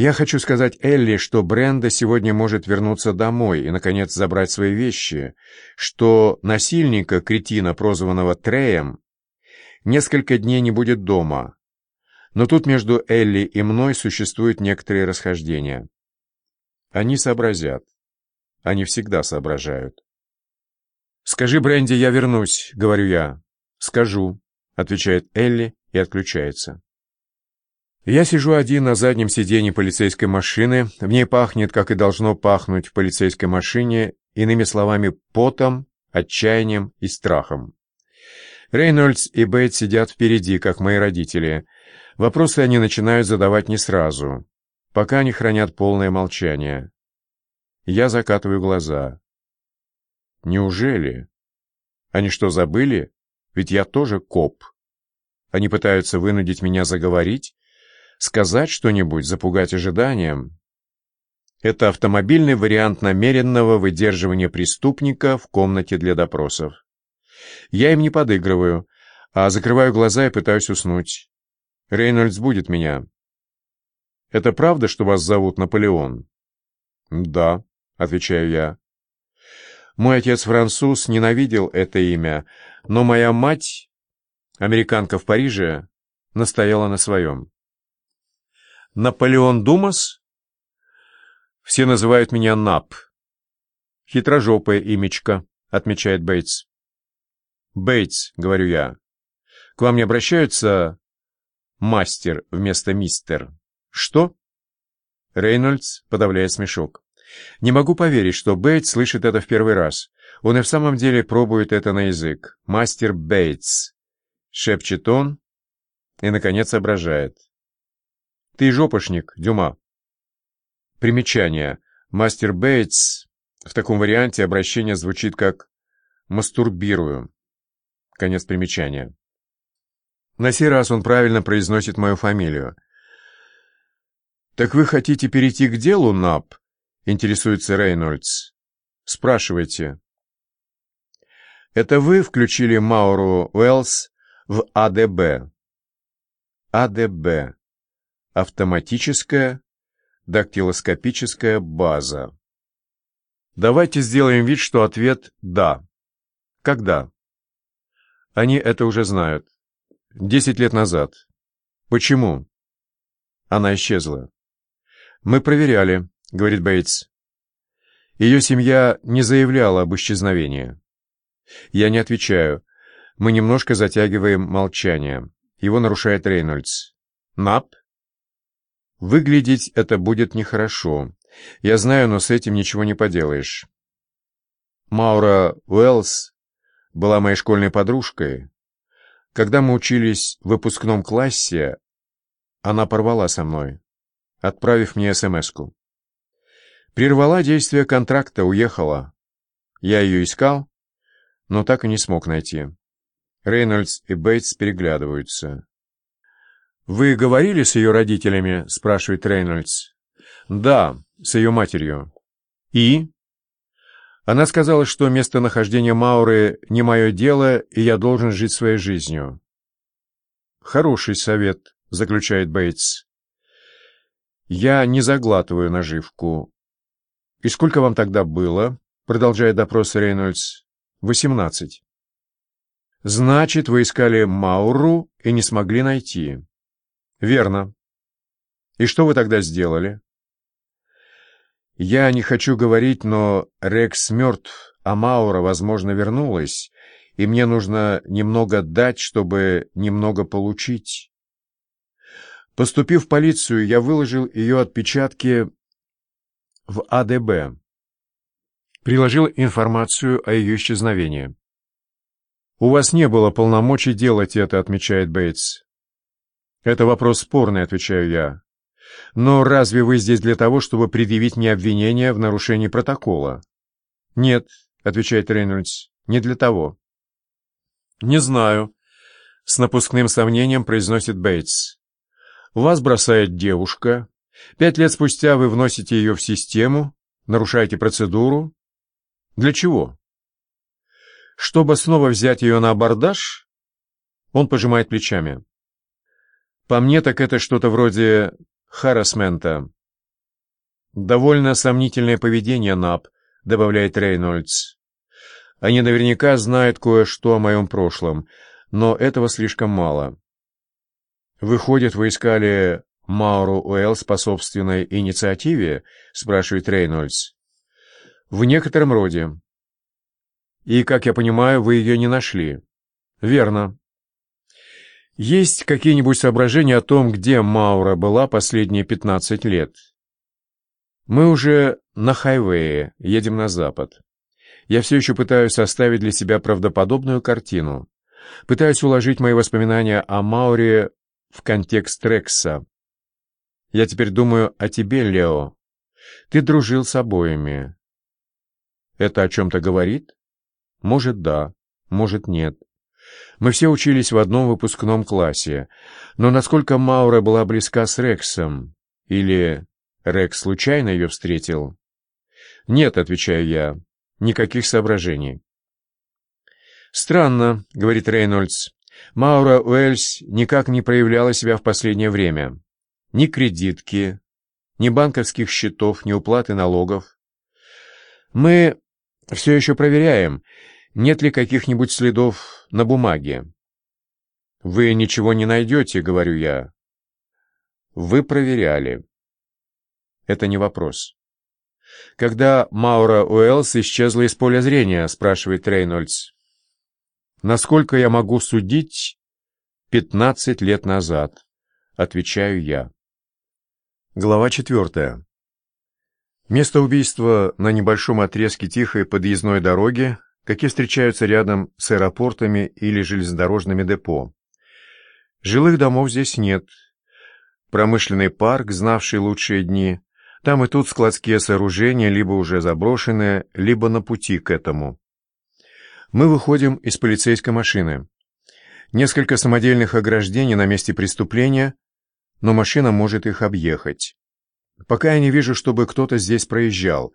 Я хочу сказать Элли, что Бренда сегодня может вернуться домой и, наконец, забрать свои вещи, что насильника, кретина, прозванного Треем, несколько дней не будет дома. Но тут между Элли и мной существуют некоторые расхождения. Они сообразят. Они всегда соображают. «Скажи Бренди, я вернусь», — говорю я. «Скажу», — отвечает Элли и отключается. Я сижу один на заднем сиденье полицейской машины. В ней пахнет, как и должно пахнуть в полицейской машине, иными словами, потом, отчаянием и страхом. Рейнольдс и Бейт сидят впереди, как мои родители. Вопросы они начинают задавать не сразу, пока они хранят полное молчание. Я закатываю глаза. Неужели? Они что, забыли? Ведь я тоже коп. Они пытаются вынудить меня заговорить? Сказать что-нибудь, запугать ожиданием? Это автомобильный вариант намеренного выдерживания преступника в комнате для допросов. Я им не подыгрываю, а закрываю глаза и пытаюсь уснуть. Рейнольдс будет меня. «Это правда, что вас зовут Наполеон?» «Да», — отвечаю я. Мой отец француз ненавидел это имя, но моя мать, американка в Париже, настояла на своем. Наполеон Думас? Все называют меня Нап. Хитрожопое имечко, отмечает Бейтс. Бейтс, говорю я. К вам не обращаются мастер вместо мистер? Что? Рейнольдс подавляет смешок. Не могу поверить, что Бейтс слышит это в первый раз. Он и в самом деле пробует это на язык. Мастер Бейтс. Шепчет он и, наконец, соображает. Ты жопошник, Дюма. Примечание. Мастер Бейтс в таком варианте обращение звучит как «мастурбирую». Конец примечания. На сей раз он правильно произносит мою фамилию. «Так вы хотите перейти к делу, Нап?» — интересуется Рейнольдс. «Спрашивайте». «Это вы включили Мауру Уэллс в АДБ?» АДБ автоматическая дактилоскопическая база. Давайте сделаем вид, что ответ «да». Когда? Они это уже знают. Десять лет назад. Почему? Она исчезла. Мы проверяли, говорит Бейтс. Ее семья не заявляла об исчезновении. Я не отвечаю. Мы немножко затягиваем молчание. Его нарушает Рейнольдс. Нап? Выглядеть это будет нехорошо. Я знаю, но с этим ничего не поделаешь. Маура Уэллс была моей школьной подружкой. Когда мы учились в выпускном классе, она порвала со мной, отправив мне СМС-ку. Прервала действие контракта, уехала. Я ее искал, но так и не смог найти. Рейнольдс и Бейтс переглядываются. «Вы говорили с ее родителями?» — спрашивает Рейнольдс. «Да, с ее матерью». «И?» Она сказала, что местонахождение Мауры не мое дело, и я должен жить своей жизнью. «Хороший совет», — заключает Бейтс. «Я не заглатываю наживку». «И сколько вам тогда было?» — продолжает допрос Рейнольдс. «Восемнадцать». «Значит, вы искали Мауру и не смогли найти». «Верно. И что вы тогда сделали?» «Я не хочу говорить, но Рекс мертв, а Маура, возможно, вернулась, и мне нужно немного дать, чтобы немного получить». Поступив в полицию, я выложил ее отпечатки в АДБ. Приложил информацию о ее исчезновении. «У вас не было полномочий делать это», — отмечает Бейтс. «Это вопрос спорный», — отвечаю я. «Но разве вы здесь для того, чтобы предъявить мне обвинение в нарушении протокола?» «Нет», — отвечает Рейнольдс, — «не для того». «Не знаю», — с напускным сомнением произносит Бейтс. «Вас бросает девушка. Пять лет спустя вы вносите ее в систему, нарушаете процедуру. Для чего?» «Чтобы снова взять ее на абордаж?» Он пожимает плечами. По мне так это что-то вроде харасмента. «Довольно сомнительное поведение, Нап», — добавляет Рейнольдс. «Они наверняка знают кое-что о моем прошлом, но этого слишком мало». «Выходит, вы искали Мауру Уэллс по собственной инициативе?» — спрашивает Рейнольдс. «В некотором роде». «И, как я понимаю, вы ее не нашли?» «Верно». «Есть какие-нибудь соображения о том, где Маура была последние пятнадцать лет?» Мы уже на хайвее, едем на запад. Я все еще пытаюсь составить для себя правдоподобную картину. Пытаюсь уложить мои воспоминания о Мауре в контекст Рекса. Я теперь думаю о тебе, Лео. Ты дружил с обоими. Это о чем-то говорит? Может, да, может, нет. Мы все учились в одном выпускном классе, но насколько Маура была близка с Рексом? Или Рекс случайно ее встретил? Нет, отвечаю я, никаких соображений. Странно, говорит Рейнольдс. Маура Уэльс никак не проявляла себя в последнее время. Ни кредитки, ни банковских счетов, ни уплаты налогов. Мы все еще проверяем, нет ли каких-нибудь следов на бумаге. «Вы ничего не найдете», — говорю я. «Вы проверяли». Это не вопрос. «Когда Маура Уэллс исчезла из поля зрения?» — спрашивает Рейнольдс. «Насколько я могу судить, пятнадцать лет назад», — отвечаю я. Глава четвертая. Место убийства на небольшом отрезке тихой подъездной дороги, какие встречаются рядом с аэропортами или железнодорожными депо. Жилых домов здесь нет. Промышленный парк, знавший лучшие дни, там и тут складские сооружения либо уже заброшенные, либо на пути к этому. Мы выходим из полицейской машины. Несколько самодельных ограждений на месте преступления, но машина может их объехать. Пока я не вижу, чтобы кто-то здесь проезжал.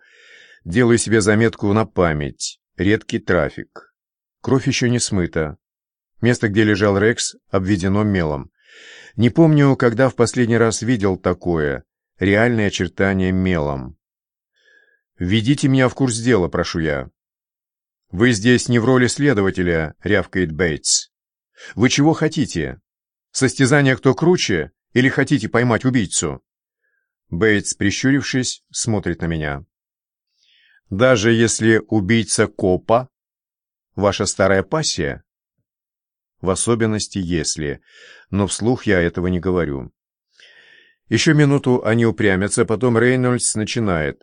Делаю себе заметку на память. Редкий трафик. Кровь еще не смыта. Место, где лежал Рекс, обведено мелом. Не помню, когда в последний раз видел такое реальные очертания мелом. «Введите меня в курс дела, прошу я». «Вы здесь не в роли следователя», — рявкает Бейтс. «Вы чего хотите? Состязание кто круче или хотите поймать убийцу?» Бейтс, прищурившись, смотрит на меня. «Даже если убийца копа, ваша старая пассия?» «В особенности, если, но вслух я этого не говорю». Еще минуту они упрямятся, потом Рейнольдс начинает.